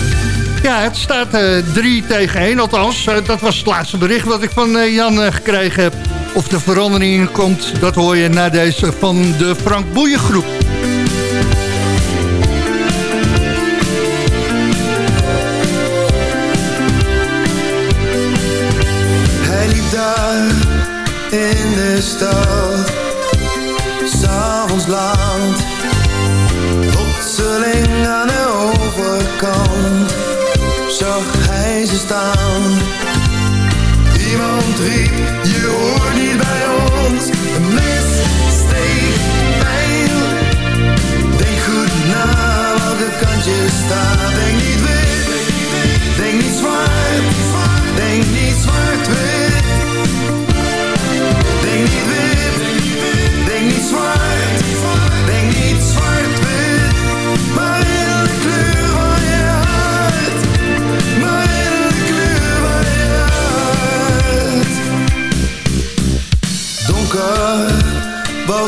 Ja, het staat eh 3 tegen 1. Althans, eh, dat was het laatste bericht wat ik van eh, Jan eh, gekregen heb. Of de verandering komt, dat hoor je na deze van de Frank Boeien groep. Hij liep daar in de stad, s'avonds laat. Plotseling aan de overkant zag hij staan. Iemand riep, je hoort niet bij ons. Een mes steekt pijl. Denk goed na welke kant je staat. Denk niet wit, denk niet zwart. Denk niet zwart-wit. Denk niet wit, denk niet zwart.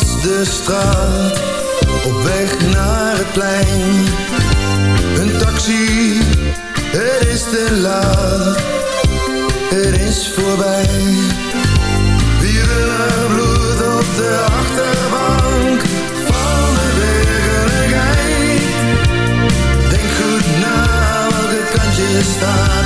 De straat. Op weg naar het plein. Een taxi, het is te laat. Het is voorbij. Wieren bloed op de achterbank van de werkelijkheid. Denk goed na welke kant je staat.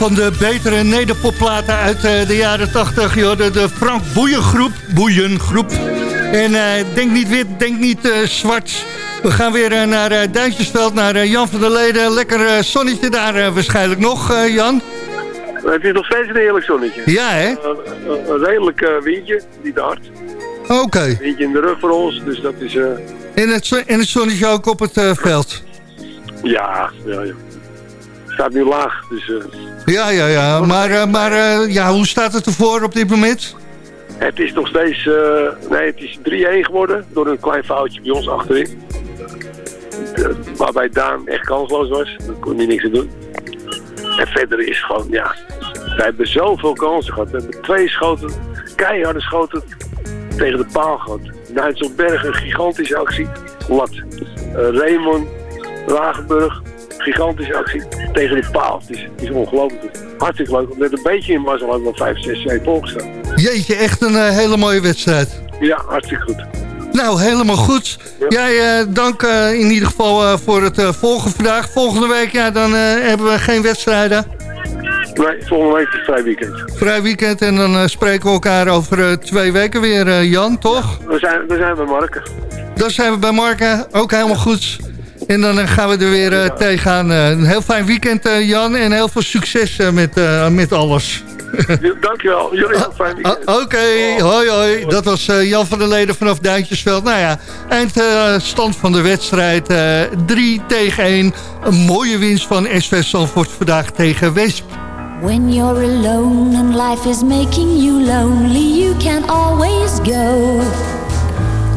Van de betere nederpopplaten uit eh, de jaren 80. Joh, de, de Frank Boeiengroep. Boeiengroep. En eh, denk niet wit, denk niet eh, zwart. We gaan weer naar Duintjesveld, naar Jan van der Leden. Lekker zonnetje daar waarschijnlijk nog, Jan. Het is nog steeds een heerlijk zonnetje. Ja, hè? Een, redelijk windje, niet te hard. Oké. Windje in de rug voor ons, dus dat is... En, het, en het zonnetje ook op het veld. ja, ja, ja. Staat nu laag, dus... eh, Ja, ja, ja. Maar, eh, maar eh, ja, hoe staat het ervoor op dit moment? Het is nog steeds, nee, het is 3-1 geworden door een klein foutje bij ons achterin. Waarbij Daan echt kansloos was, daar kon hij niks aan doen. En verder is gewoon, ja, wij hebben zoveel kansen gehad. We hebben twee schoten, keiharde schoten tegen de paal gehad. Duitselberg, een gigantische actie, lat. Raymond, Wagenburg, gigantische actie tegen de paal. Het is, het is ongelooflijk. Hartstikke leuk. Met een beetje in mazzel hadden we 5, 6, 2 volgestaan. Jeetje, echt een eh, hele mooie wedstrijd. Ja, hartstikke goed. Nou, helemaal goed. Jij, eh, dank eh, in ieder geval voor het volgen vandaag. Volgende week, ja, dan hebben we geen wedstrijden. Nee, volgende week is vrij weekend. Vrij weekend en dan spreken we elkaar over twee weken weer, Jan, toch? We zijn, we zijn bij Marken. Dan zijn we bij Marken, ook helemaal goed. En dan eh, gaan we er weer eh, tegenaan. Eh, een heel fijn weekend, Jan, en heel veel succes met, met alles. Dankjewel. Jullie ook een fijn weekend. Ah, Oké, hoi hoi. Dat was Jan van der Leden vanaf Duintjesveld. Nou ja, eindstand van de wedstrijd. eh 3 tegen 1. Een mooie winst van SV Zandvoort vandaag tegen Weesp. When you're alone and life is making you lonely, you can always go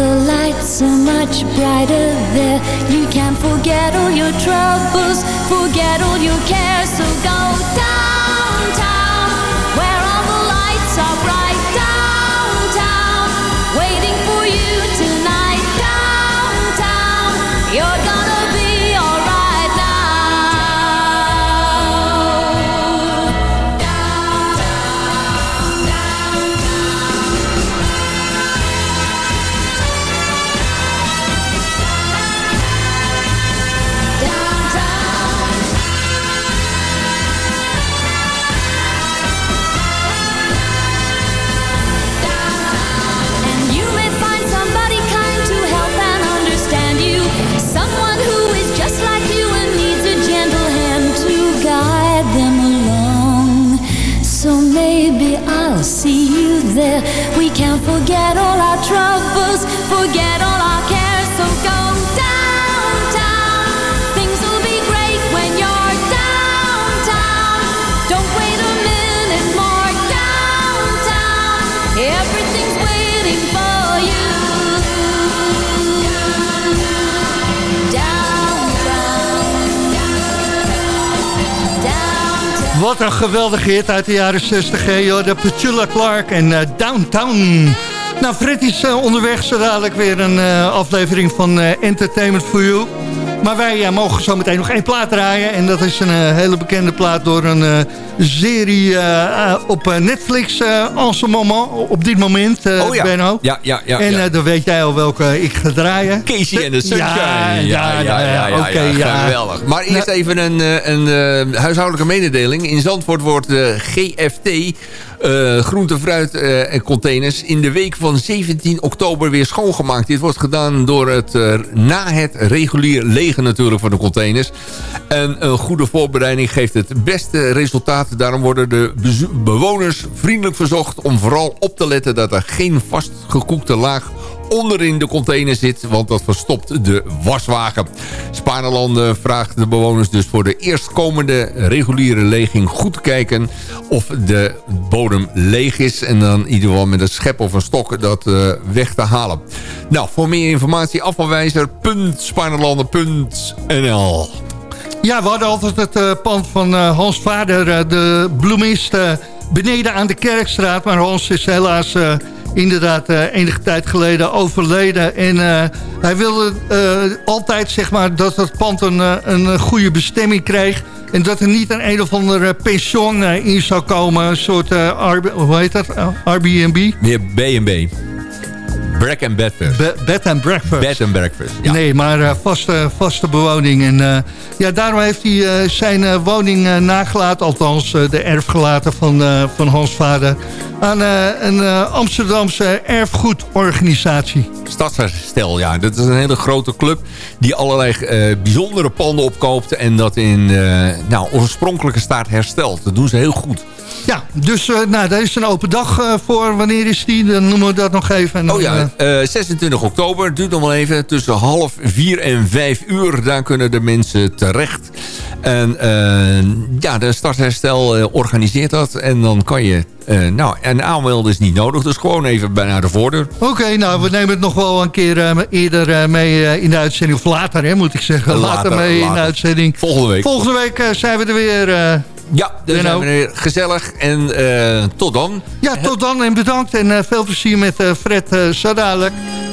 The lights are much brighter there. You can forget all your troubles, forget all your cares. So go downtown, there. We can't forget all our troubles, forget all Wat een geweldige hit uit de jaren 60, hè. De Petula Clark en eh, Downtown. Nou, Fred is eh, onderweg, zo dadelijk weer een eh, aflevering van Entertainment for You. Maar wij eh, mogen zo meteen nog één plaat draaien. En dat is een eh, hele bekende plaat door een eh, serie op Netflix en ce moment, op dit moment, Oh ja. Benno. Ja, ja, ja. en ja. dan weet jij al welke ik ga draaien. Casey and the Sunshine. Ja, ja, ja, ja, ja, oké, ja, ja. Geweldig. Maar eerst Nou- even een, een huishoudelijke mededeling. In Zandvoort wordt de GFT, groente, fruit eh, en containers... in de week van 17 oktober weer schoongemaakt. Dit wordt gedaan door het, eh, na het regulier legen natuurlijk van de containers. En een goede voorbereiding geeft het beste resultaat. Daarom worden de bewoners vriendelijk verzocht om vooral op te letten... dat er geen vastgekoekte laag onderin de container zit, want dat verstopt de waswagen. Spaarlanden vraagt de bewoners dus voor de eerstkomende reguliere leging goed te kijken of de bodem leeg is en dan in ieder geval met een schep of een stok dat eh, weg te halen. Nou, voor meer informatie afvalwijzer.spaarlanden.nl Ja, we hadden altijd het eh, pand van eh, Hans vader, de bloemist, beneden aan de Kerkstraat. Maar Hans is helaas inderdaad eh, enige tijd geleden overleden. En eh, hij wilde eh, altijd zeg maar, dat het pand een, een goede bestemming kreeg. En dat er niet een een of ander pension in zou komen. Een soort, RB hoe heet dat? Airbnb? Meer B&B. Break and breakfast. Be- bed and breakfast. Bed and breakfast, ja. Nee, maar eh, vaste, vaste bewoning. En eh, ja, daarom heeft hij eh, zijn woning nagelaten, althans de erfgelaten van, van Hans vader, aan een Amsterdamse erfgoedorganisatie. Stadsherstel, ja. Dat is een hele grote club die allerlei bijzondere panden opkoopt... en dat in nou, oorspronkelijke staat herstelt. Dat doen ze heel goed. Ja, dus eh, nou, daar is een open dag eh, voor. Wanneer is die? Dan noemen we dat nog even. Dan, Oh ja, eh, eh, 26 oktober. Het duurt nog wel even. Tussen half vier en vijf uur. Daar kunnen de mensen terecht. En ja, de Stadsherstel eh, organiseert dat. En dan kan je... nou, en aanmelden is niet nodig. Dus gewoon even bij naar de voordeur. Oké, nou, we nemen het nog wel een keer eerder mee in de uitzending. Of later, hè, moet ik zeggen. Later, Later, mee in de uitzending. Volgende week. Volgende week zijn we er weer. Ja, Benno. zijn we weer gezellig. En eh, tot dan. ja, tot dan en bedankt. En eh, veel plezier met eh, Fred uh.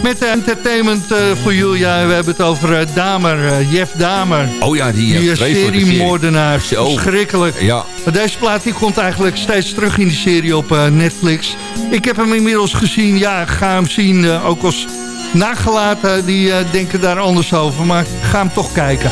Met entertainment voor Julia. We hebben het over Damer, Jeff Damer. Oh ja, die, Die seriemoordenaar. Zo. Verschrikkelijk. Ja. Maar deze plaat die komt eigenlijk steeds terug in die serie op Netflix. Ik heb hem inmiddels gezien. Ja, ga hem zien. ook als nagelaten, die denken daar anders over. Maar ga hem toch kijken.